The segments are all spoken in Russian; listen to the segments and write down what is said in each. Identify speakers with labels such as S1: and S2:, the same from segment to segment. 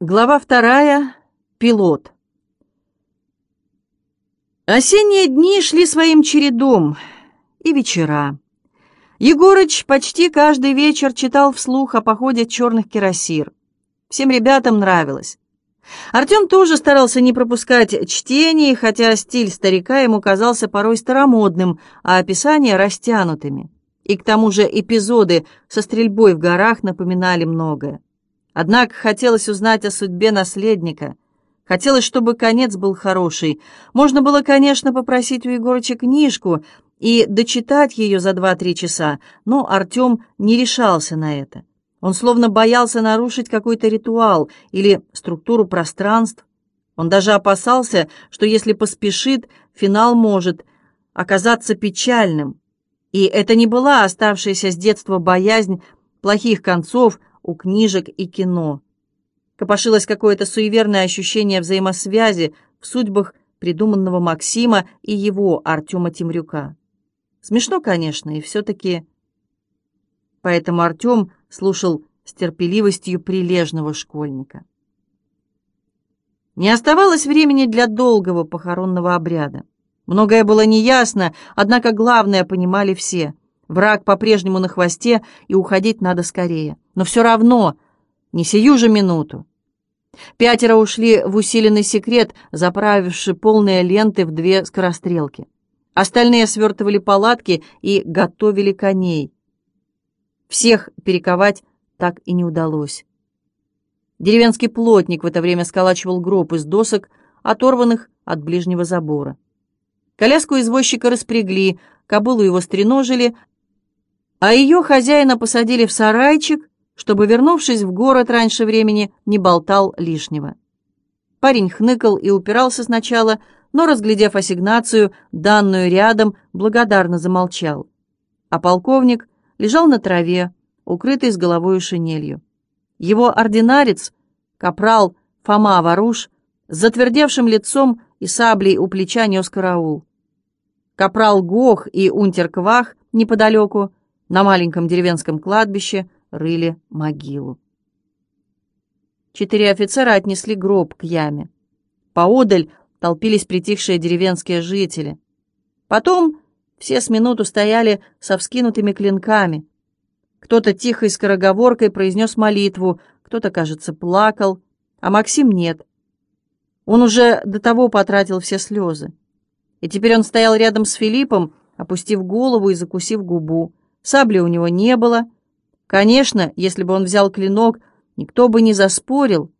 S1: Глава вторая. Пилот. Осенние дни шли своим чередом, и вечера. Егорыч почти каждый вечер читал вслух о походе черных кирасир. Всем ребятам нравилось. Артем тоже старался не пропускать чтений, хотя стиль старика ему казался порой старомодным, а описания растянутыми. И к тому же эпизоды со стрельбой в горах напоминали многое. Однако хотелось узнать о судьбе наследника. Хотелось, чтобы конец был хороший. Можно было, конечно, попросить у Егорыча книжку и дочитать ее за два-три часа, но Артем не решался на это. Он словно боялся нарушить какой-то ритуал или структуру пространств. Он даже опасался, что если поспешит, финал может оказаться печальным. И это не была оставшаяся с детства боязнь плохих концов, у книжек и кино. Копошилось какое-то суеверное ощущение взаимосвязи в судьбах придуманного Максима и его, Артема Темрюка. Смешно, конечно, и все-таки... Поэтому Артем слушал с терпеливостью прилежного школьника. Не оставалось времени для долгого похоронного обряда. Многое было неясно, однако главное понимали все. Враг по-прежнему на хвосте, и уходить надо скорее. Но все равно, не сию же минуту. Пятеро ушли в усиленный секрет, заправивши полные ленты в две скорострелки. Остальные свертывали палатки и готовили коней. Всех перековать так и не удалось. Деревенский плотник в это время сколачивал гроб из досок, оторванных от ближнего забора. Коляску извозчика распрягли, кобылу его стреножили, а ее хозяина посадили в сарайчик, чтобы, вернувшись в город раньше времени, не болтал лишнего. Парень хныкал и упирался сначала, но, разглядев ассигнацию, данную рядом, благодарно замолчал. А полковник лежал на траве, укрытый с головой шинелью. Его ординарец, капрал Фома Варуш, с затвердевшим лицом и саблей у плеча нес караул. Капрал Гох и унтер Квах неподалеку на маленьком деревенском кладбище рыли могилу. Четыре офицера отнесли гроб к яме. Поодаль толпились притихшие деревенские жители. Потом все с минуту стояли со вскинутыми клинками. Кто-то тихой скороговоркой произнес молитву, кто-то, кажется, плакал, а Максим нет. Он уже до того потратил все слезы. И теперь он стоял рядом с Филиппом, опустив голову и закусив губу. Сабли у него не было. Конечно, если бы он взял клинок, никто бы не заспорил.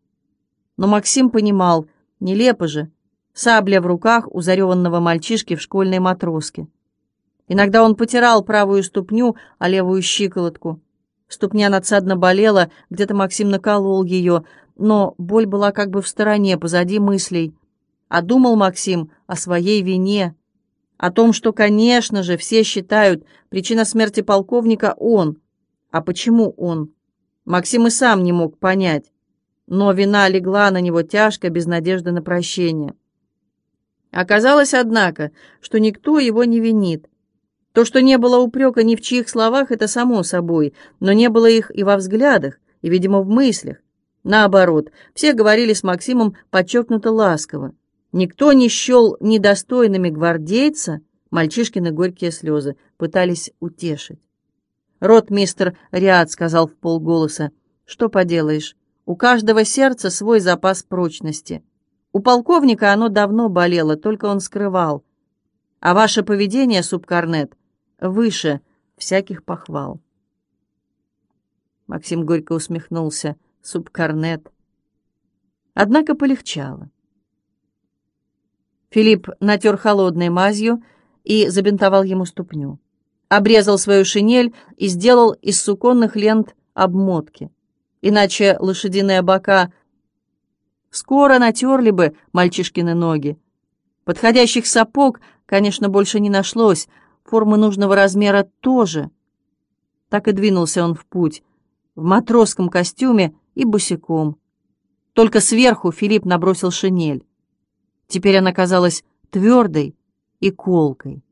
S1: Но Максим понимал, нелепо же, сабля в руках у зареванного мальчишки в школьной матроске. Иногда он потирал правую ступню, а левую щиколотку. Ступня надсадно болела, где-то Максим наколол ее, но боль была как бы в стороне, позади мыслей. А думал Максим о своей вине, о том, что, конечно же, все считают, причина смерти полковника он. А почему он? Максим и сам не мог понять. Но вина легла на него тяжко, без надежды на прощение. Оказалось, однако, что никто его не винит. То, что не было упрека ни в чьих словах, это само собой, но не было их и во взглядах, и, видимо, в мыслях. Наоборот, все говорили с Максимом подчеркнуто ласково. Никто не счел недостойными гвардейца, мальчишкины горькие слезы пытались утешить. Рот мистер Риад сказал в полголоса, «Что поделаешь, у каждого сердца свой запас прочности. У полковника оно давно болело, только он скрывал. А ваше поведение, субкорнет, выше всяких похвал». Максим горько усмехнулся, субкорнет. Однако полегчало. Филипп натер холодной мазью и забинтовал ему ступню. Обрезал свою шинель и сделал из суконных лент обмотки. Иначе лошадиные бока скоро натерли бы мальчишкины ноги. Подходящих сапог, конечно, больше не нашлось, формы нужного размера тоже. Так и двинулся он в путь, в матросском костюме и босиком. Только сверху Филипп набросил шинель. Теперь она казалась твердой и колкой.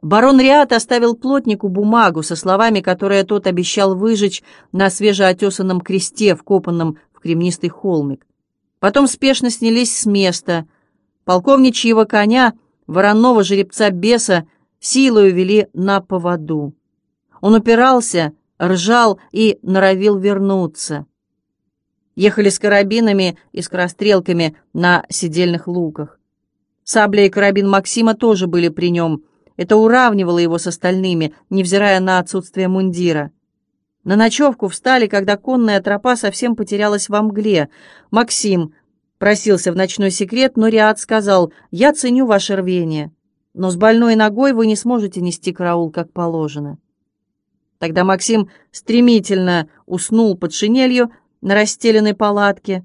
S1: Барон Риат оставил плотнику бумагу со словами, которые тот обещал выжечь на свежеотесанном кресте, вкопанном в кремнистый холмик. Потом спешно снялись с места. Полковничьего коня, вороного жеребца беса, силою вели на поводу. Он упирался, ржал и норовил вернуться. Ехали с карабинами и скорострелками на сидельных луках. Сабля и карабин Максима тоже были при нем. Это уравнивало его с остальными, невзирая на отсутствие мундира. На ночевку встали, когда конная тропа совсем потерялась во мгле. Максим просился в ночной секрет, но Риад сказал, «Я ценю ваше рвение, но с больной ногой вы не сможете нести караул, как положено». Тогда Максим стремительно уснул под шинелью на расстеленной палатке,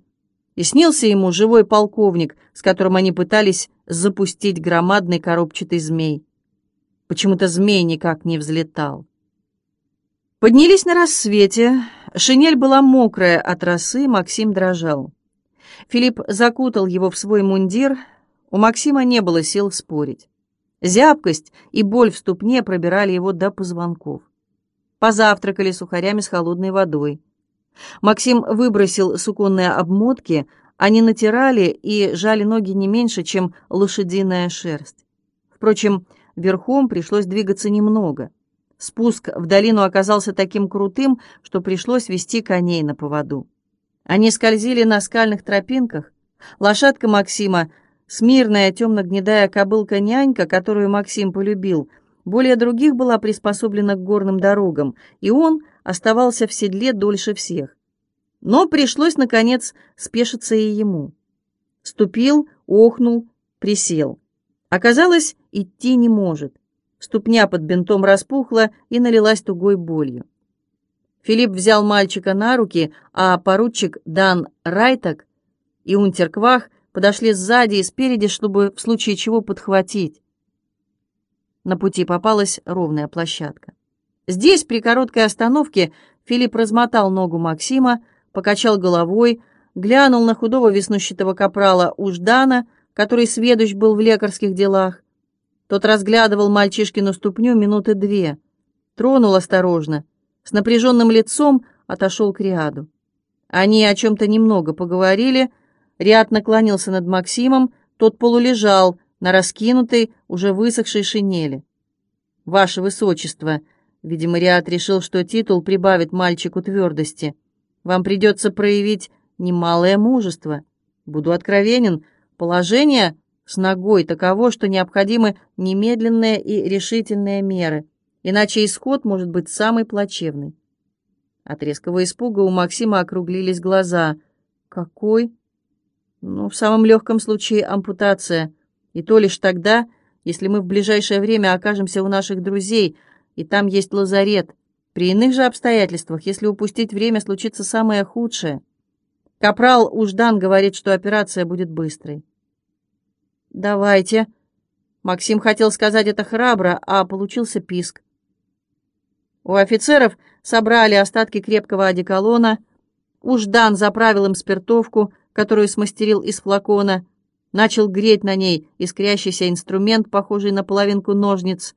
S1: и снился ему живой полковник, с которым они пытались запустить громадный коробчатый змей. Почему-то змей никак не взлетал. Поднялись на рассвете. Шинель была мокрая от росы, Максим дрожал. Филипп закутал его в свой мундир. У Максима не было сил спорить. Зябкость и боль в ступне пробирали его до позвонков. Позавтракали сухарями с холодной водой. Максим выбросил суконные обмотки, они натирали и жали ноги не меньше, чем лошадиная шерсть. Впрочем, верхом пришлось двигаться немного. Спуск в долину оказался таким крутым, что пришлось вести коней на поводу. Они скользили на скальных тропинках. Лошадка Максима, смирная темно-гнедая кобылка-нянька, которую Максим полюбил, более других была приспособлена к горным дорогам, и он оставался в седле дольше всех. Но пришлось, наконец, спешиться и ему. Ступил, охнул, присел. Оказалось, идти не может. Ступня под бинтом распухла и налилась тугой болью. Филипп взял мальчика на руки, а поручик Дан Райтак и Унтерквах подошли сзади и спереди, чтобы в случае чего подхватить. На пути попалась ровная площадка. Здесь, при короткой остановке, Филипп размотал ногу Максима, покачал головой, глянул на худого веснущатого капрала Уждана, который сведущ был в лекарских делах. Тот разглядывал мальчишкину ступню минуты две, тронул осторожно, с напряженным лицом отошел к Риаду. Они о чем-то немного поговорили, Риад наклонился над Максимом, тот полулежал на раскинутой, уже высохшей шинели. «Ваше Высочество», видимо, Риад решил, что титул прибавит мальчику твердости, «вам придется проявить немалое мужество. Буду откровенен, положение с ногой таково, что необходимы немедленные и решительные меры, иначе исход может быть самый плачевный. От резкого испуга у Максима округлились глаза. «Какой?» «Ну, в самом легком случае ампутация, и то лишь тогда, если мы в ближайшее время окажемся у наших друзей, и там есть лазарет. При иных же обстоятельствах, если упустить время, случится самое худшее. Капрал Уждан говорит, что операция будет быстрой. «Давайте». Максим хотел сказать это храбро, а получился писк. У офицеров собрали остатки крепкого одеколона. Уж Дан заправил им спиртовку, которую смастерил из флакона, начал греть на ней искрящийся инструмент, похожий на половинку ножниц.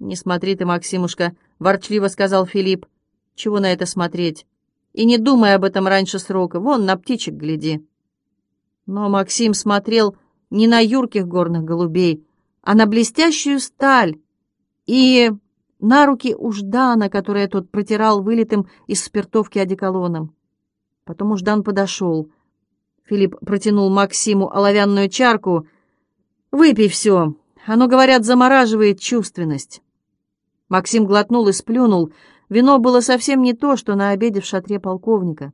S1: «Не смотри ты, Максимушка», — ворчливо сказал Филипп. «Чего на это смотреть? И не думай об этом раньше срока, вон на птичек гляди». Но Максим смотрел не на юрких горных голубей, а на блестящую сталь и на руки Уждана, которые тот протирал вылитым из спиртовки одеколоном. Потом Уждан подошел. Филипп протянул Максиму оловянную чарку. «Выпей все. Оно, говорят, замораживает чувственность». Максим глотнул и сплюнул. Вино было совсем не то, что на обеде в шатре полковника.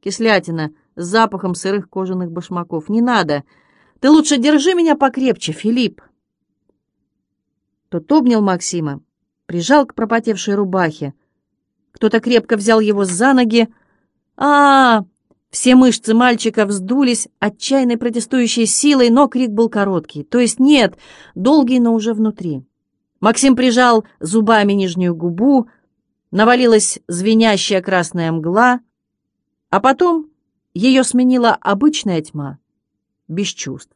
S1: Кислятина с запахом сырых кожаных башмаков. «Не надо!» Ты лучше держи меня покрепче, Филипп. Тот обнял Максима, прижал к пропотевшей рубахе. Кто-то крепко взял его за ноги. а, -а, Все мышцы мальчика вздулись отчаянной протестующей силой, но крик был короткий. То есть нет, долгий, но уже внутри. Максим прижал зубами нижнюю губу, навалилась звенящая красная мгла, а потом ее сменила обычная тьма — без чувств.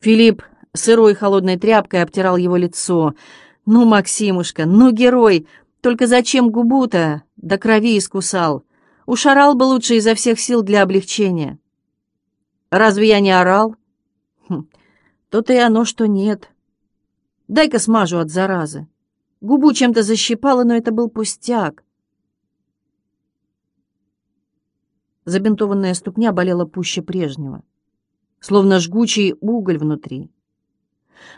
S1: Филипп сырой холодной тряпкой обтирал его лицо. «Ну, Максимушка, ну, герой! Только зачем губу-то до крови искусал? Ушарал бы лучше изо всех сил для облегчения». «Разве я не орал?» хм, «То-то и оно, что нет. Дай-ка смажу от заразы. Губу чем-то защипало, но это был пустяк. Забинтованная ступня болела пуще прежнего, словно жгучий уголь внутри.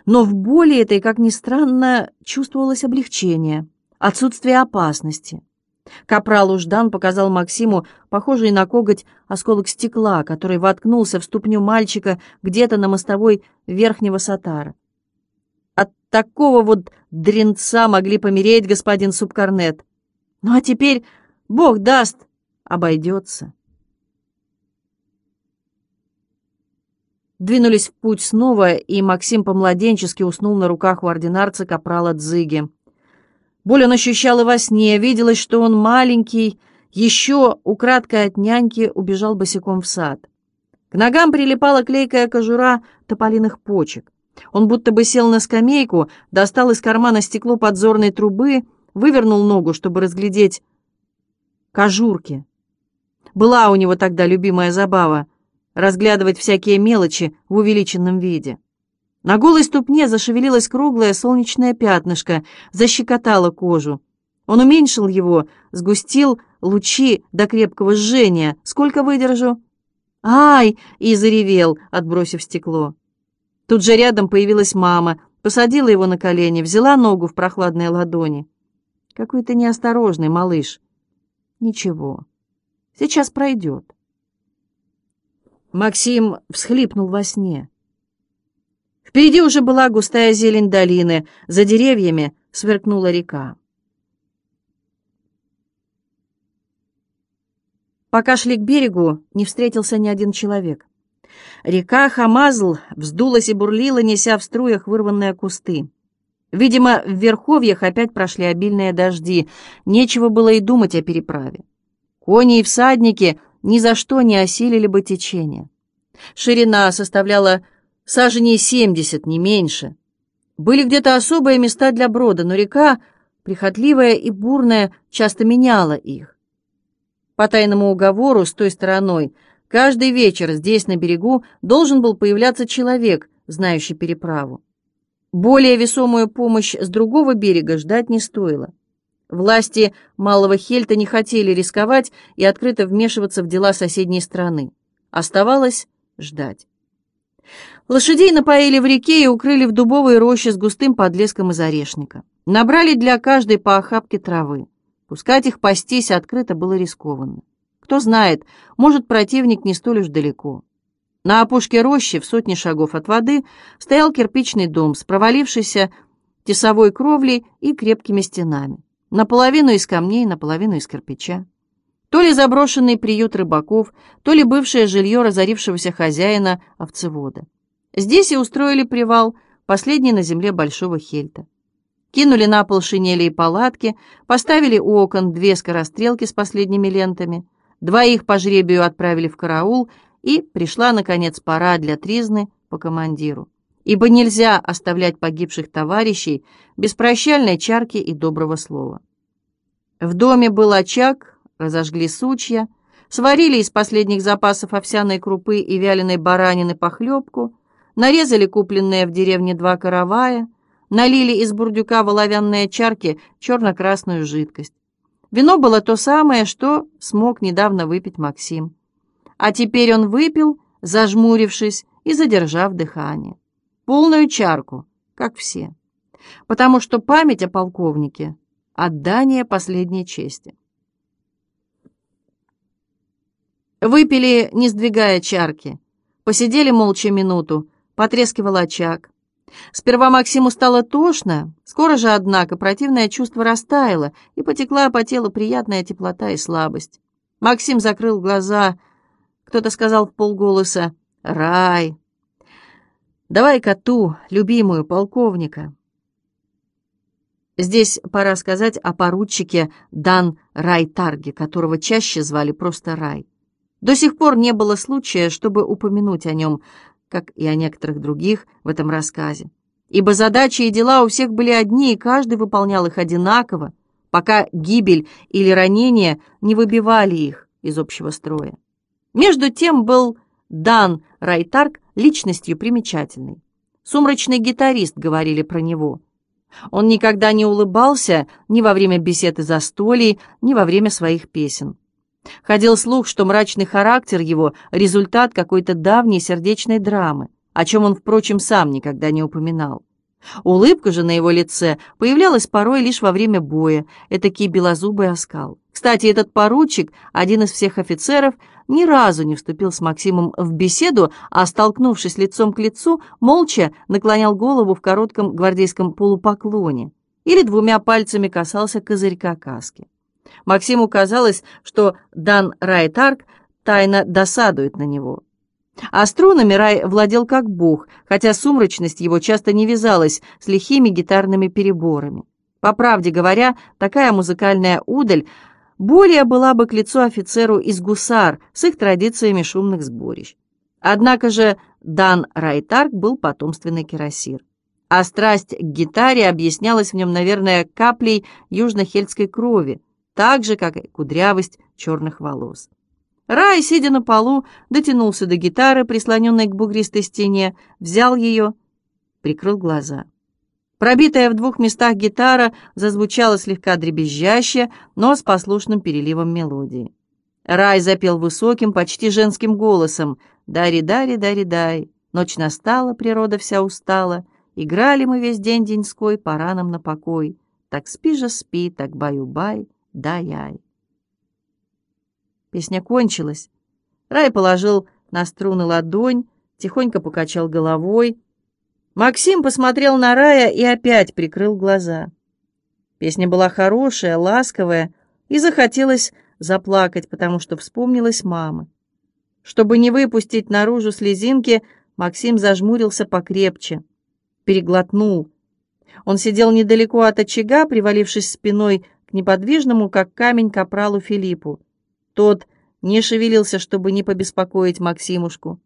S1: Но в боли этой, как ни странно, чувствовалось облегчение, отсутствие опасности. Капрал Уждан показал Максиму похожий на коготь осколок стекла, который воткнулся в ступню мальчика где-то на мостовой верхнего сатара. От такого вот дренца могли помереть, господин Субкорнет. Ну а теперь, Бог даст, обойдется. Двинулись в путь снова, и Максим по-младенчески уснул на руках у ординарца капрала Дзыги. Боль он ощущал и во сне, виделось, что он маленький, еще украдкой от няньки убежал босиком в сад. К ногам прилипала клейкая кожура тополиных почек. Он будто бы сел на скамейку, достал из кармана стекло подзорной трубы, вывернул ногу, чтобы разглядеть кожурки. Была у него тогда любимая забава разглядывать всякие мелочи в увеличенном виде. На голой ступне зашевелилось круглое солнечное пятнышко, защекотало кожу. Он уменьшил его, сгустил лучи до крепкого жжения. «Сколько выдержу?» «Ай!» — и заревел, отбросив стекло. Тут же рядом появилась мама, посадила его на колени, взяла ногу в прохладные ладони. «Какой ты неосторожный, малыш!» «Ничего, сейчас пройдет». Максим всхлипнул во сне. Впереди уже была густая зелень долины, за деревьями сверкнула река. Пока шли к берегу, не встретился ни один человек. Река Хамазл вздулась и бурлила, неся в струях вырванные кусты. Видимо, в верховьях опять прошли обильные дожди, нечего было и думать о переправе. Кони и всадники ни за что не осилили бы течение. Ширина составляла саженей семьдесят, не меньше. Были где-то особые места для брода, но река, прихотливая и бурная, часто меняла их. По тайному уговору с той стороной каждый вечер здесь, на берегу, должен был появляться человек, знающий переправу. Более весомую помощь с другого берега ждать не стоило. Власти Малого Хельта не хотели рисковать и открыто вмешиваться в дела соседней страны. Оставалось ждать. Лошадей напоили в реке и укрыли в дубовой роще с густым подлеском из орешника. Набрали для каждой по охапке травы. Пускать их пастись открыто было рискованно. Кто знает, может, противник не столь уж далеко. На опушке рощи, в сотне шагов от воды, стоял кирпичный дом с провалившейся тесовой кровлей и крепкими стенами наполовину из камней, наполовину из кирпича. То ли заброшенный приют рыбаков, то ли бывшее жилье разорившегося хозяина овцевода. Здесь и устроили привал, последний на земле Большого Хельта. Кинули на пол шинели и палатки, поставили у окон две скорострелки с последними лентами, двоих по жребию отправили в караул, и пришла, наконец, пора для тризны по командиру ибо нельзя оставлять погибших товарищей без прощальной чарки и доброго слова. В доме был очаг, разожгли сучья, сварили из последних запасов овсяной крупы и вяленой баранины похлебку, нарезали купленные в деревне два каравая, налили из бурдюка в оловянные чарки черно-красную жидкость. Вино было то самое, что смог недавно выпить Максим. А теперь он выпил, зажмурившись и задержав дыхание полную чарку, как все, потому что память о полковнике — отдание последней чести. Выпили, не сдвигая чарки, посидели молча минуту, потрескивал очаг. Сперва Максиму стало тошно, скоро же, однако, противное чувство растаяло, и потекла по телу приятная теплота и слабость. Максим закрыл глаза. Кто-то сказал в полголоса «Рай, Давай коту, любимую полковника. Здесь пора сказать о поручике Дан Райтарге, которого чаще звали просто Рай. До сих пор не было случая, чтобы упомянуть о нем. Как и о некоторых других в этом рассказе. Ибо задачи и дела у всех были одни, и каждый выполнял их одинаково, пока гибель или ранение не выбивали их из общего строя. Между тем был Дан Райтарк личностью примечательной. Сумрачный гитарист, говорили про него. Он никогда не улыбался ни во время бесед и застолий, ни во время своих песен. Ходил слух, что мрачный характер его — результат какой-то давней сердечной драмы, о чем он, впрочем, сам никогда не упоминал. Улыбка же на его лице появлялась порой лишь во время боя, этакий белозубый оскал. Кстати, этот поручик, один из всех офицеров, ни разу не вступил с Максимом в беседу, а, столкнувшись лицом к лицу, молча наклонял голову в коротком гвардейском полупоклоне или двумя пальцами касался козырька каски. Максиму казалось, что Дан Райтарк тайно досадует на него. А струнами Рай владел как бог, хотя сумрачность его часто не вязалась с лихими гитарными переборами. По правде говоря, такая музыкальная удаль более была бы к лицу офицеру из гусар с их традициями шумных сборищ. Однако же Дан Райтарк был потомственный кирасир. А страсть к гитаре объяснялась в нем, наверное, каплей южнохельтской крови, так же, как и кудрявость черных волос. Рай, сидя на полу, дотянулся до гитары, прислоненной к бугристой стене, взял ее, прикрыл глаза. Пробитая в двух местах гитара зазвучала слегка дребезжаще, но с послушным переливом мелодии. Рай запел высоким, почти женским голосом «Дари-дари-дари-дай». Ночь настала, природа вся устала. Играли мы весь день деньской, пора нам на покой. Так спи же спи, так баю-бай, дай-яй. Песня кончилась. Рай положил на струны ладонь, тихонько покачал головой. Максим посмотрел на Рая и опять прикрыл глаза. Песня была хорошая, ласковая, и захотелось заплакать, потому что вспомнилась мама. Чтобы не выпустить наружу слезинки, Максим зажмурился покрепче, переглотнул. Он сидел недалеко от очага, привалившись спиной неподвижному, как камень, капралу Филиппу. Тот не шевелился, чтобы не побеспокоить Максимушку.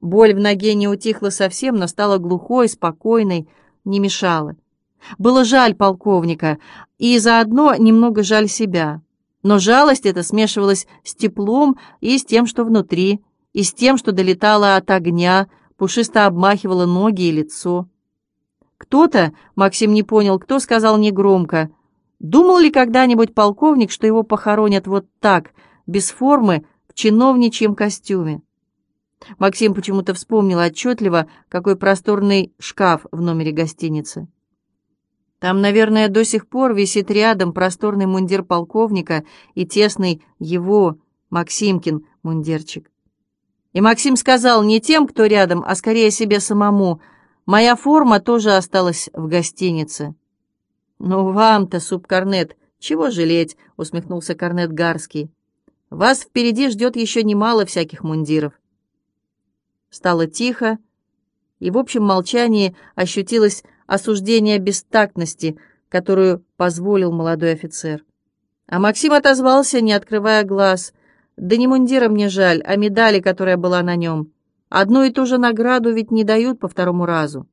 S1: Боль в ноге не утихла совсем, но стала глухой, спокойной, не мешала. Было жаль полковника, и заодно немного жаль себя. Но жалость эта смешивалась с теплом и с тем, что внутри, и с тем, что долетало от огня, пушисто обмахивало ноги и лицо. Кто-то, Максим не понял, кто сказал негромко, думал ли когда-нибудь полковник, что его похоронят вот так — без формы, в чиновничьем костюме. Максим почему-то вспомнил отчетливо, какой просторный шкаф в номере гостиницы. Там, наверное, до сих пор висит рядом просторный мундир полковника и тесный его, Максимкин, мундирчик. И Максим сказал не тем, кто рядом, а скорее себе самому, «Моя форма тоже осталась в гостинице». «Ну вам-то, субкорнет, чего жалеть?» — усмехнулся корнет Гарский. Вас впереди ждет еще немало всяких мундиров. Стало тихо, и в общем молчании ощутилось осуждение бестактности, которую позволил молодой офицер. А Максим отозвался, не открывая глаз. «Да не мундира мне жаль, а медали, которая была на нем. Одну и ту же награду ведь не дают по второму разу».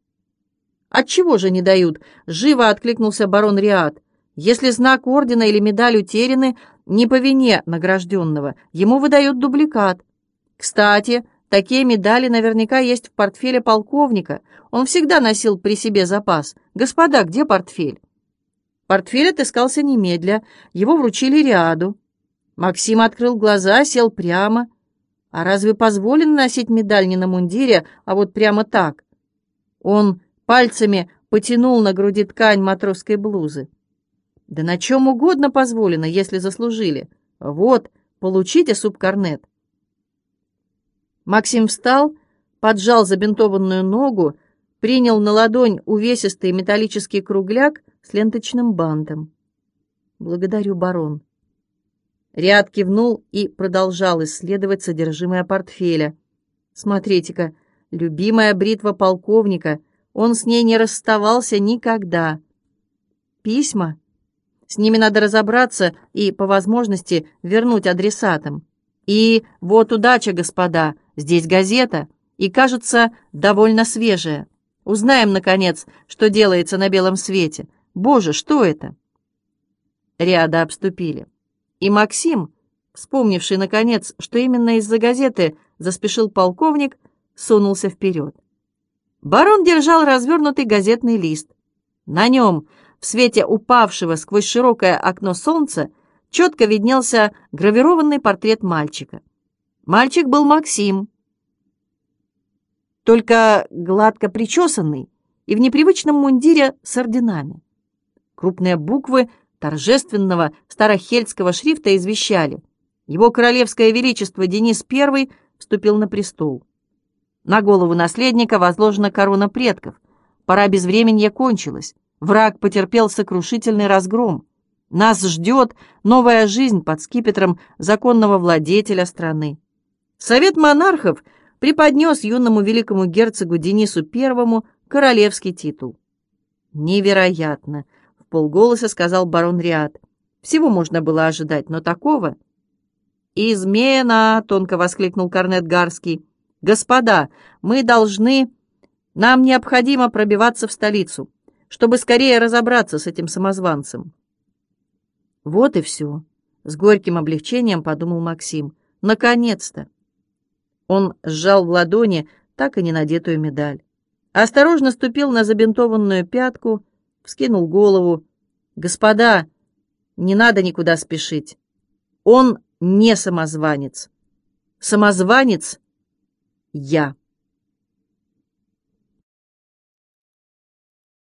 S1: «Отчего же не дают?» — живо откликнулся барон Риад. «Если знак ордена или медаль утеряны, не по вине награжденного, ему выдают дубликат. Кстати, такие медали наверняка есть в портфеле полковника. Он всегда носил при себе запас. Господа, где портфель? Портфель отыскался немедля, его вручили ряду. Максим открыл глаза, сел прямо. А разве позволено носить медаль не на мундире, а вот прямо так? Он пальцами потянул на груди ткань матросской блузы. Да на чем угодно позволено, если заслужили. Вот, получите субкорнет. Максим встал, поджал забинтованную ногу, принял на ладонь увесистый металлический кругляк с ленточным бантом. «Благодарю, барон». Ряд кивнул и продолжал исследовать содержимое портфеля. «Смотрите-ка, любимая бритва полковника, он с ней не расставался никогда. Письма?» С ними надо разобраться и, по возможности, вернуть адресатам. И вот удача, господа, здесь газета. и, кажется, довольно свежая. Узнаем, наконец, что делается на белом свете. Боже, что это?» Ряда обступили. И Максим, вспомнивший, наконец, что именно из-за газеты заспешил полковник, сунулся вперед. Барон держал развернутый газетный лист. На нем, в свете упавшего сквозь широкое окно солнца, четко виднелся гравированный портрет мальчика. Мальчик был Максим, только гладко причесанный и в непривычном мундире с орденами. Крупные буквы торжественного старохельского шрифта извещали. Его королевское величество Денис I вступил на престол. На голову наследника возложена корона предков. Пора безвременья кончилась. Враг потерпел сокрушительный разгром. Нас ждет новая жизнь под скипетром законного владетеля страны. Совет монархов преподнес юному великому герцогу Денису I королевский титул. «Невероятно!» — в полголоса сказал барон Риад. «Всего можно было ожидать, но такого...» «Измена!» — тонко воскликнул корнет Гарский. «Господа, мы должны... Нам необходимо пробиваться в столицу, чтобы скорее разобраться с этим самозванцем». «Вот и все», — с горьким облегчением подумал Максим. «Наконец-то!» Он сжал в ладони так и не надетую медаль. Осторожно ступил на забинтованную пятку, вскинул голову. «Господа, не надо никуда спешить. Он не самозванец. Самозванец — я».